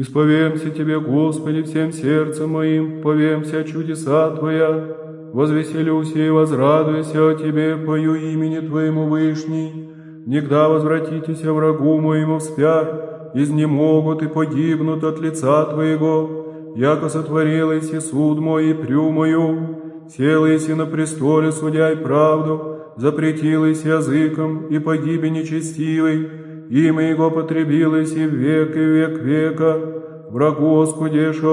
Исповемся Тебе, Господи, всем сердцем моим, повемся чудеса Твоя, возвеселюся и возрадуйся о Тебе, пою имени Твоему Вышний. Нигда возвратитесь врагу моему вспять, изнемогут и погибнут от лица Твоего, яко сотворилась и суд мой и прю мою, селась и на престоле судя и правду, запретилась языком и погибе нечестивый, имя Его потребилось и в век, и век века, врагу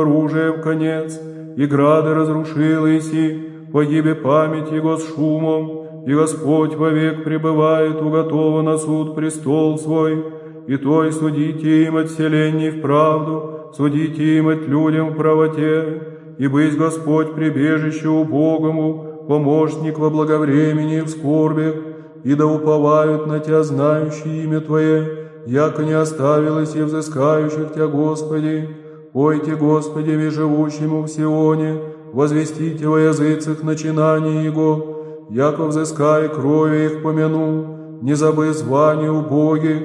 оружие в конец, и грады разрушилась, и погибе память Его с шумом, и Господь вовек пребывает, уготова на суд престол свой, и той судите им от вселенной в правду, судите им от людям в правоте, и быть Господь прибежище убогому, помощник во благовремени в скорбях, и да уповают на Тя знающие имя Твое, яко не оставилось и взыскающих Тя, Господи. Пойте, Господи, ви живущему в Сионе, возвестите во языцах начинания Его, яко взыскай крови их помяну, не забы звание убогих.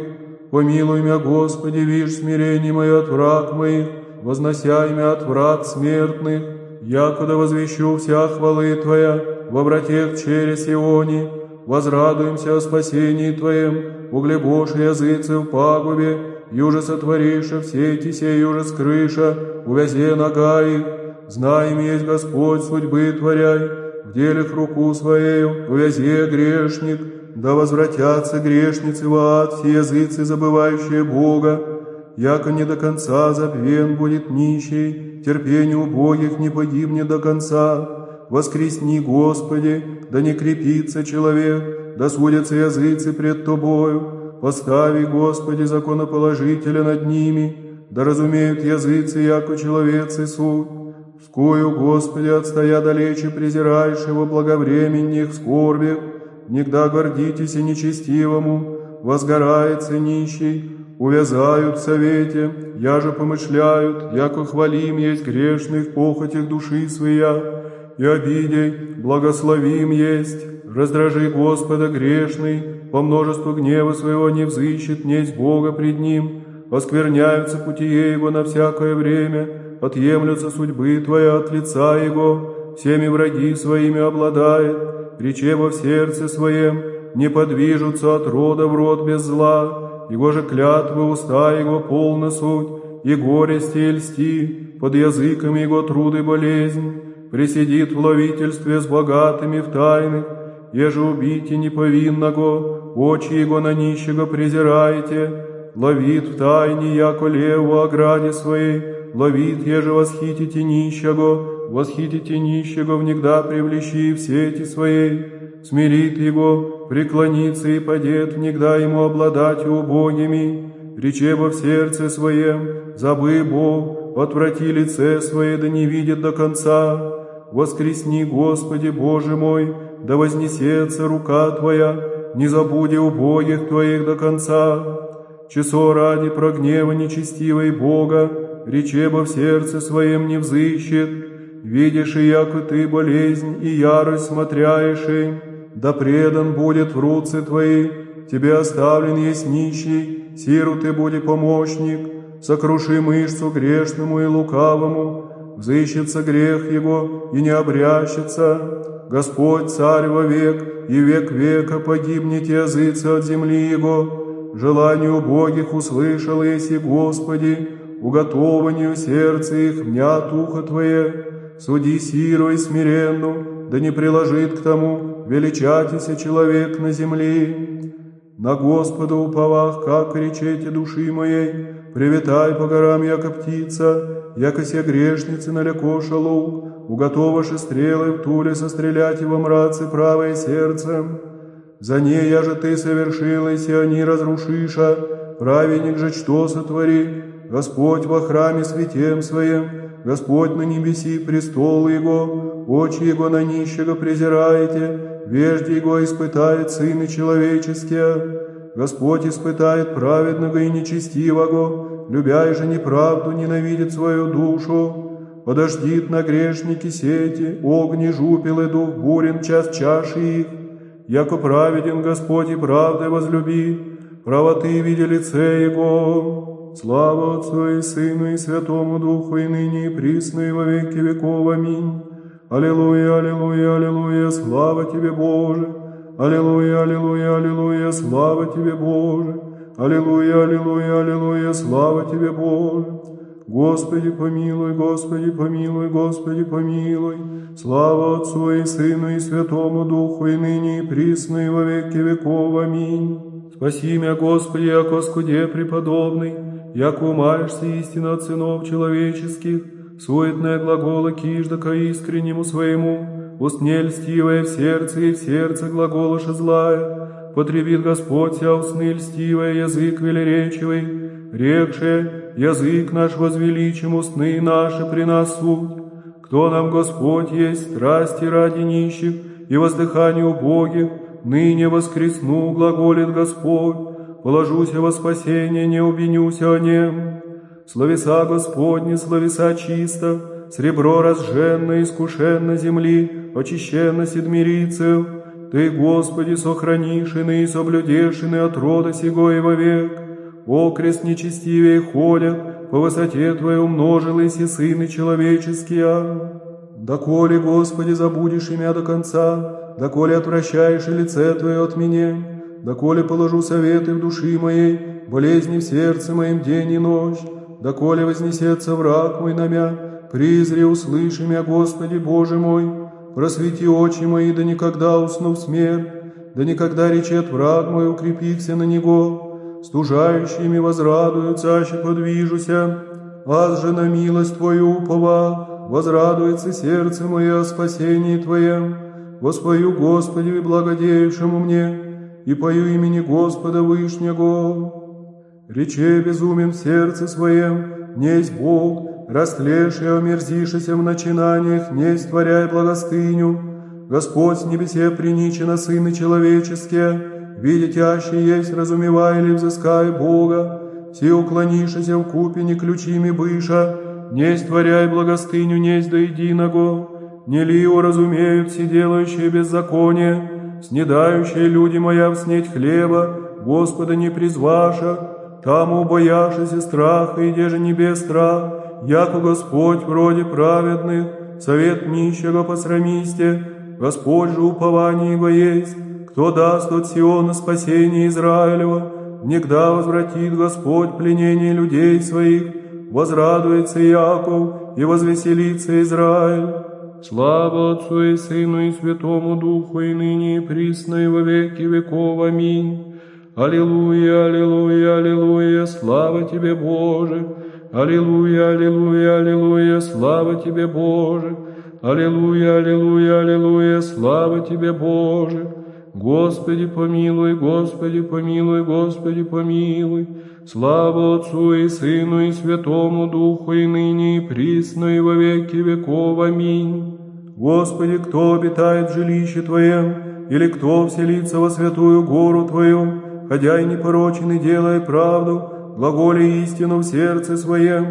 Помилуй меня, Господи, вишь смирение мое от враг моих, вознося имя от врат смертных, якуда возвещу вся хвалы Твоя во вратех через Ионе, возрадуемся о спасении Твоем, углебошь языцы в пагубе, юже сотвориша все эти сей юже скрыша, увязе нога их, знаем есть Господь судьбы творяй, в делях руку своею, увязе грешник, да возвратятся грешницы в ад, все языцы, забывающие Бога, яко не до конца забвен будет нищий, терпение убогих не погибнет до конца. Воскресни, Господи, да не крепится человек, да судятся языцы пред Тобою. Постави, Господи, законоположителя над ними, да разумеют языцы, яко человецы суд. Скою, Господи, отстоя далече презирающего благовременних скорбях, Нигда гордитесь и нечестивому, возгорается нищий, увязают в совете, я же помышляют, яко хвалим есть грешных похотях души своя, и обидей благословим есть, раздражи Господа грешный, по множеству гнева своего не взыщет несть Бога пред ним, оскверняются пути его на всякое время, отъемлются судьбы Твоя от лица Его, всеми враги своими обладает, речево в сердце своем, не подвижутся от рода в род без зла, его же клятвы уста его полна суть, и горести и льсти, под языками его труды болезнь, присидит в ловительстве с богатыми в тайных, еже убите неповинного, очи его на нищего презираете, ловит в тайне, яко лев в ограде своей, ловит, еже восхитите нищего, восхитите нищего, внегда привлечи в сети своей, смирит его, преклонится и падет, внегда ему обладать убогими, речево в сердце своем, забы Бог, отврати лице свое, да не видит до конца. Воскресни, Господи Боже мой, да вознесется рука Твоя, не забуди убогих Твоих до конца. Часо ради прогнева нечестивой Бога, речеба в сердце своем не взыщет, видишь и яко Ты болезнь и ярость смотряешь им, да предан будет в руцы Твои, Тебе оставлен есть нищий, сиру Ты буди помощник, сокруши мышцу грешному и лукавому, взыщется грех его и не обрящется. Господь царь вовек, и век века погибнет языцы от земли его. Желанию убогих услышал еси, Господи, уготованию сердца их мнят ухо Твое. Суди сиру и смиренну, да не приложит к тому, величатися человек на земле. На Господа уповах, как речете души моей, привитай по горам, яко птица, яко се грешницы налеко шалук, уготоваши стрелы в туле сострелять во мраце правое сердцем. За ней я же ты совершилась, и они разрушиша, праведник же что сотвори, Господь во храме святем своем, Господь на небеси престол Его, очи Его на нищего презираете, вежде Его испытает сыны человеческие. Господь испытает праведного и нечестивого, любя же неправду ненавидит свою душу. Подождит на грешники сети, огни жупел и дух бурен час чаши их. Яко праведен Господь и правдой возлюби, правоты видя лице Его. Слава Отцу и Сыну и Святому Духу, и ныне и присно, и во веки веков. Аминь. Аллилуйя, аллилуйя, аллилуйя, слава Тебе, Боже. Аллилуйя, аллилуйя, аллилуйя, слава Тебе, Боже. Аллилуйя, аллилуйя, аллилуйя, слава Тебе, Боже. Господи помилуй, Господи помилуй, Господи помилуй. Слава Отцу и Сыну и Святому Духу, и ныне и присно, и во веки веков. Аминь. Спаси меня, Господи, яко скуде преподобный, яко умаешься истина от сынов человеческих, суетная глагола киждака искреннему своему, устне льстивая в сердце и в сердце глаголоша злая, потребит Господь ся усны льстивая язык велеречивый, рекше язык наш возвеличим устны наши при. Кто нам Господь есть, страсти ради нищих и воздыхание убогих, ныне воскресну, глаголит Господь, положуся во спасение, не убенюся о нем. Словеса Господни, словеса чисто, сребро разженно, искушенно земли, очищенно седмирицев. Ты, Господи, сохранишины и соблюдешины от рода сего и вовек. Окрест нечестивее ходят, по высоте Твоей умножились и сыны человеческие. Доколе, Господи, забудешь имя до конца, доколе отвращаешь и лице Твое от меня, доколе положу советы в души моей, болезни в сердце моем день и ночь, доколе вознесется враг мой на мя, призри, услыши мя, Господи Боже мой, просвети очи мои, да никогда усну в смерть, да никогда речет враг мой, укрепихся на него, стужающими возрадуются, аще подвижуся, аз же на милость Твою уповал, возрадуется сердце мое о спасении Твоем, воспою Господи благодеявшему мне, и пою имени Господа Вышнего. Рече безумен в сердце своем, несть Бог, растлешь и омерзишися в начинаниях, не створяй благостыню. Господь с небесе приничено сыны человеческие, видитящий есть, разумевай или взыскай Бога, все уклонишися в купе не ключими быша, не створяй благостыню, несть до единого, не ли уразумеют все делающие беззаконие, снедающие люди моя вснеть хлеба, Господа не призваша, Тому боявшися страха, и же небес страх, яко Господь вроде праведных, совет нищего посрамисте, Господь же упование его есть, кто даст от Сиона спасение Израилева, Негда возвратит Господь пленение людей своих, возрадуется Яков и возвеселится Израиль. Слава Отцу и Сыну и Святому Духу, и ныне и присно, и во веки веков. Аминь. Аллилуйя, аллилуйя, аллилуйя, слава Тебе, Боже! Аллилуйя, аллилуйя, аллилуйя, слава Тебе, Боже! Аллилуйя, аллилуйя, аллилуйя, слава Тебе, Боже! Господи помилуй, Господи помилуй, Господи помилуй! Слава Отцу и Сыну и Святому Духу, и ныне и присно, и во веки веков. Аминь. Господи, кто обитает в жилище Твоем, или кто вселится во святую гору Твою, ходя и непорочен и делая правду, глаголи истину в сердце своем,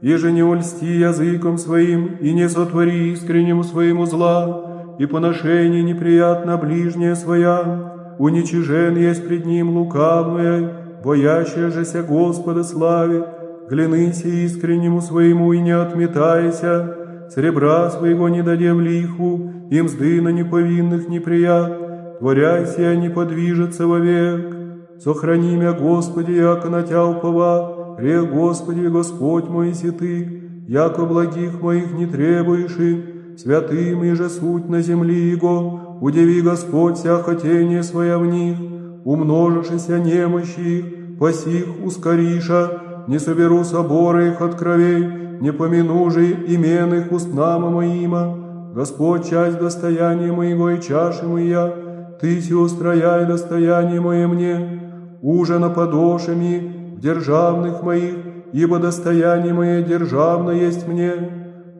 еже не ульсти языком своим и не сотвори искреннему своему зла, и поношение неприятно ближнее своя, уничижен есть пред ним лукавное, боящаяся Господа славе, глянися искреннему своему и не отметайся, сребра своего не даде в лиху, и мзды на неповинных неприят, творяйся, не подвижется вовек. Сохрани меня, Господи, яко на Тя упова, рех, Господи, Господь мой, си Ты, яко благих моих не требуешь, и святым и же суть на земли Его, удиви, Господь, вся хотение своя в них, умножишься немощи их, посих ускориша, не соберу соборы их от кровей, не помяну же имен их устнама моима, Господь, часть достояния моего и чаши моя, Ты си устрояй достояние мое мне, ужина подошами в державных моих, ибо достояние мое державно есть мне.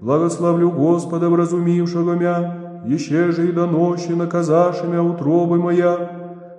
Благословлю Господа, вразумившего мя, еще же и до ночи наказаши утробы моя.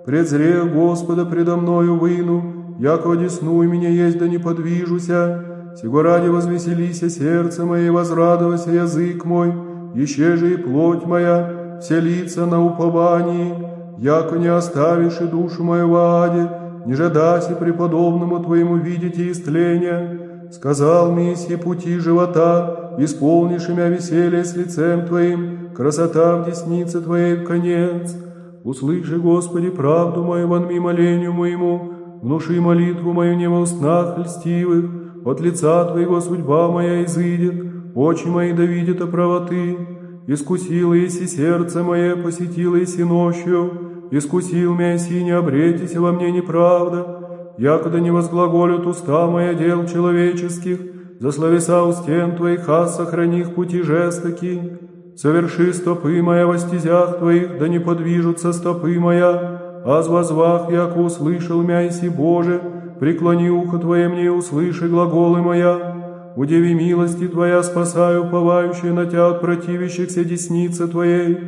Презрех Господа предо мною выну, яко десну меня есть да не подвижуся. Сего ради возвеселися сердце мое и возрадовался язык мой, еще же и плоть моя, все лица на уповании, яко не оставишь и душу мою в аде, не жадаси преподобному Твоему видите истления. Сказал Мессия пути живота, исполнишь имя веселье с лицем Твоим, красота в деснице Твоей конец. Услыши, Господи, правду мою вонми молению моему, внуши молитву мою не во устнах льстивых, от лица Твоего судьба моя изыдет, очи мои да видят о правоты. Искусило еси сердце мое, посетило еси ночью, искусил меня си, не обретись во мне неправда, якуда не возглаголют уста моя дел человеческих, за словеса у стен Твоих, а сохрани их пути жестоки. Соверши стопы моя во стезях Твоих, да не подвижутся стопы моя, аз возвах, яко услышал мяйси Боже, преклони ухо Твое мне и услыши глаголы моя. Удиви милости Твоя, спасаю уповающие на Тя от противящихся десницы Твоей.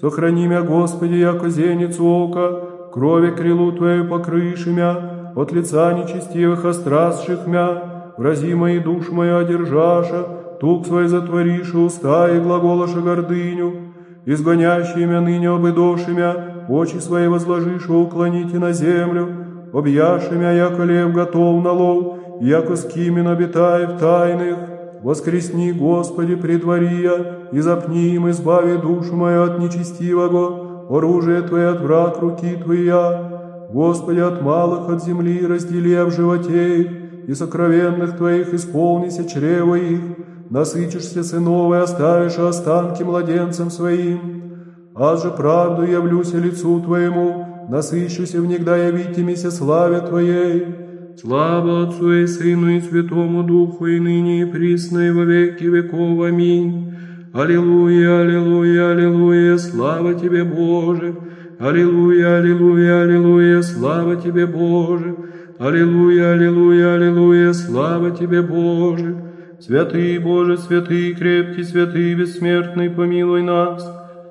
Сохрани мя, Господи, яко зеницу ока, крови крилу Твою покрыши мя, от лица нечестивых острасших мя, врази мои душ мою одержаша, тук свой затворишь уста и глаголаша гордыню, изгонящие мя ныне обыдоши мя, очи свои возложишь, уклоните на землю, объяши мя, яко лев готов на лов, яко скимен обитай в тайных, воскресни, Господи, предвария, и запни им, избави душу мою от нечестивого, оружие Твое от враг руки Твоя, Господи, от малых от земли раздели в животе их, и сокровенных Твоих исполнися чрево их, насытишься сынов оставишь останки младенцам своим. Аз же правду явлюся лицу Твоему, насыщуся внегда явитимися славе Твоей, Слава Отцу и Сыну и Святому Духу, и ныне и присно, и во веки веков. Аминь. Аллилуйя, аллилуйя, аллилуйя, слава Тебе, Боже. Аллилуйя, аллилуйя, аллилуйя, слава Тебе, Боже. Аллилуйя, аллилуйя, аллилуйя, слава Тебе, Боже. Святый Боже, святый, крепкий, святый, бессмертный, помилуй нас.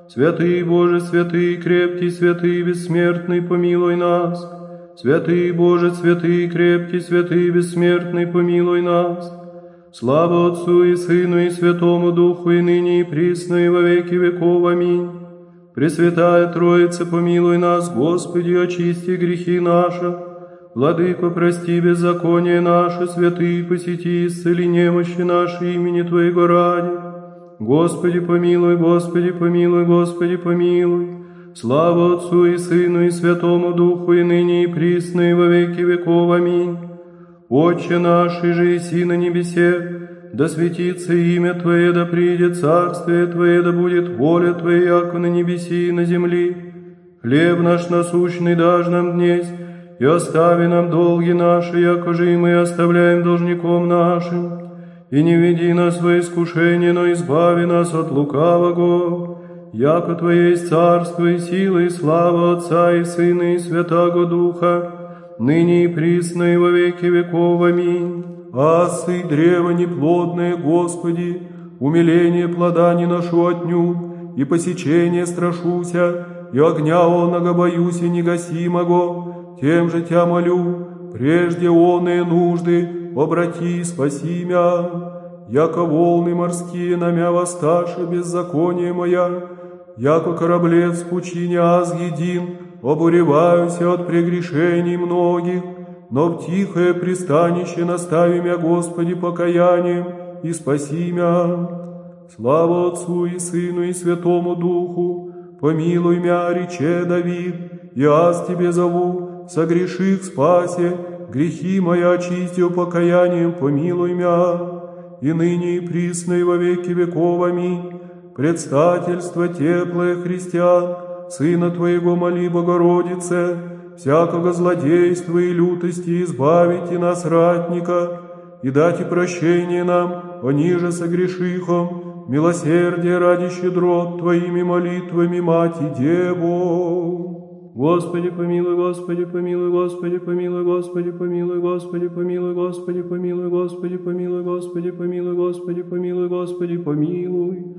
Святый Боже, святый, крепкий, святый, бессмертный, помилуй нас. Святый Боже, святый, крепкий, святый, бессмертный, помилуй нас. Слава Отцу и Сыну и Святому Духу, и ныне и присно, и во веки веков. Аминь. Пресвятая Троица, помилуй нас, Господи, очисти грехи наши. Владыко, прости беззаконие наше, святые, посети, исцели немощи наши имени Твоего ради. Господи, помилуй, Господи, помилуй, Господи, помилуй. Слава Отцу и Сыну и Святому Духу, и ныне и присно, и во веки веков. Аминь. Отче наш, и же иси на небесе, да светится имя Твое, да придет царствие Твое, да будет воля Твоя, яко на небеси и на земли. Хлеб наш насущный дашь нам днесь, и остави нам долги наши, яко же и мы оставляем должником нашим. И не веди нас во искушение, но избави нас от лукавого, яко Твое есть царство и сила и слава Отца и Сына и Святаго Духа, ныне и присно и во веки веков. Аминь. Асы древо неплодное, Господи, умиление плода не ношу отнюдь, и посечение страшуся, и огня оного боюсь и негасимого, тем же Тя молю, прежде оные нужды, обрати, спаси мя, яко волны морские на мя воссташа беззаконие моя, яко кораблец в пучине аз един, обуреваюся от прегрешений многих, но в тихое пристанище настави мя, Господи, покаянием, и спаси мя. Слава Отцу и Сыну и Святому Духу, помилуй мя, рече Давид, и аз Тебе зову, согреших спасе, грехи мои очисти покаянием, помилуй мя, и ныне и присно и во веки веков. Аминь предстательство теплое христиан, Сына Твоего моли, Богородице, всякого злодейства и лютости избавите нас, ратника, и дайте прощение нам, пониже согрешихом, милосердие ради щедрот Твоими молитвами, Мать и Деву. Господи, помилуй, Господи, помилуй, Господи, помилуй, Господи, помилуй, Господи, помилуй, Господи, помилуй, Господи, помилуй, Господи, помилуй, Господи, помилуй, Господи, помилуй.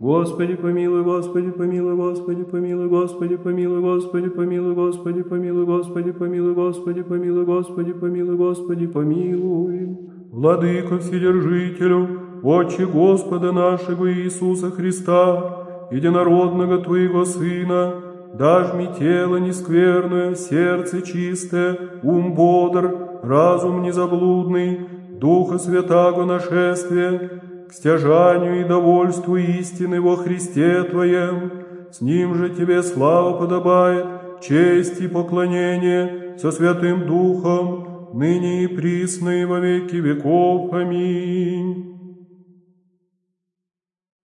Господи, помилуй, Господи, помилуй, Господи, помилуй, Господи, помилуй, Господи, помилуй, Господи, помилуй, Господи, помилуй, Господи, помилуй, Господи, помилуй, Господи, помилуй. Владыко Вседержителю, Отче Господа нашего Иисуса Христа, единородного Твоего Сына, дашь мне тело нескверное, сердце чистое, ум бодр, разум незаблудный, Духа Святаго нашествие, к стяжанию и довольству истины во Христе Твоем, с Ним же Тебе слава подобает, честь и поклонение со Святым Духом, ныне и присно и во веки веков. Аминь.